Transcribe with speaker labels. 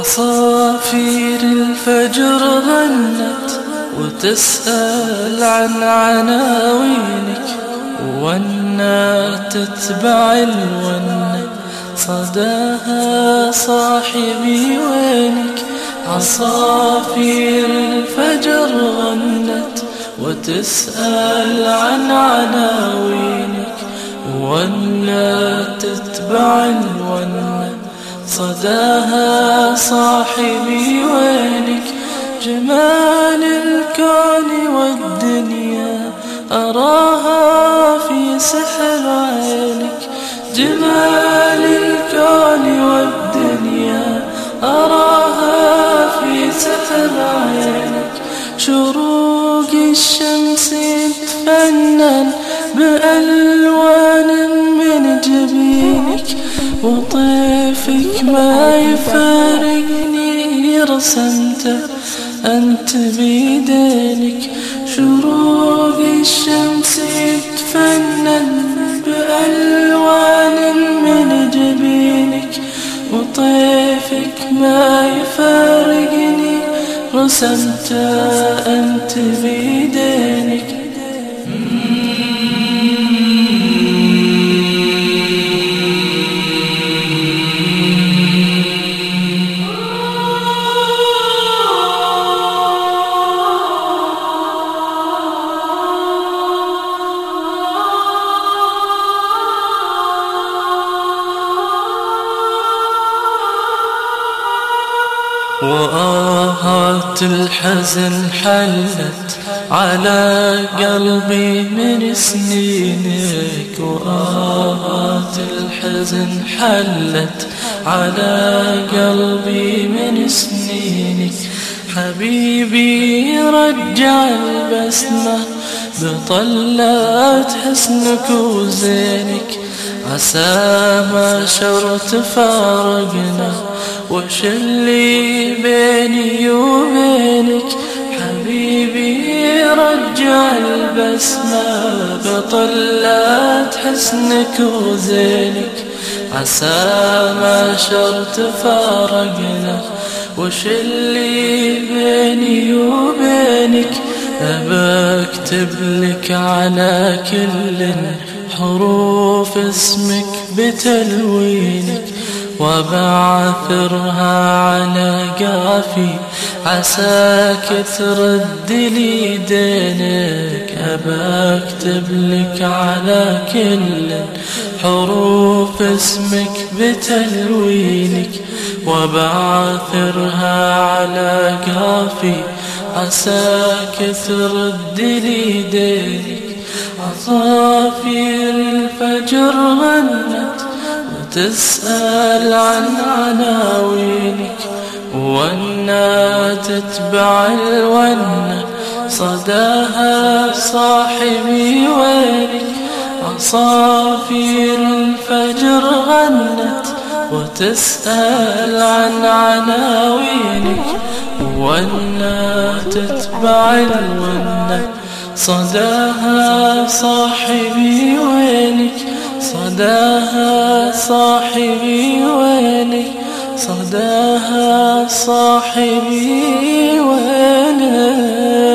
Speaker 1: عصافير الفجر غنت وتسأل عن عناوينك والنات تتبع الونة. صداها صاحبي وينك؟ عصافير الفجر غنت وتسأل عن عناوينك والنات تتبع الونة. صداها صاحبي وينك؟ جمال الكون والدنيا أراها في سحر عينك. جمال الكون والدنيا أراها في سحر عينك. شروق الشمس يتفنن بألوان من جبينك. وطيفك ما يفارقني رسمته أنت بيدينك. شروق الشمس يتفنن بألوان من جبينك. وطيفك ما يفارقني رسمت أنت بيدينك. وآهات الحزن حلت على قلبي من سنينك. وآهات الحزن حلت على قلبي من سنينك. حبيبي رجع البسمة بطلات حسنك وزينك. عسى ما شرت فارقنا وش اللي بيني وبينك؟ حبيبي رجع البسمة بطلات حسنك وزينك. عسى ما شرت فارقنا وش اللي بيني وبينك؟ أبكتب لك على كل حروف اسمك بتلوينك وبعثرها على قافي. عساك ترد لي دينك أبا أكتب لك على كل حروف اسمك بتلوينك وبعثرها على قافي. عساك ترد لي دينك عصافير الفجر غنت وتسأل عن عناوينك والنا تتبع الونة صداها صاحبي وينك عصافير الفجر غنت وتسأل عن عناوينك والنا تتبع الونة صداها صاحبي وينك؟ صداها صاحبي وينك؟ صداها صاحبي وينك؟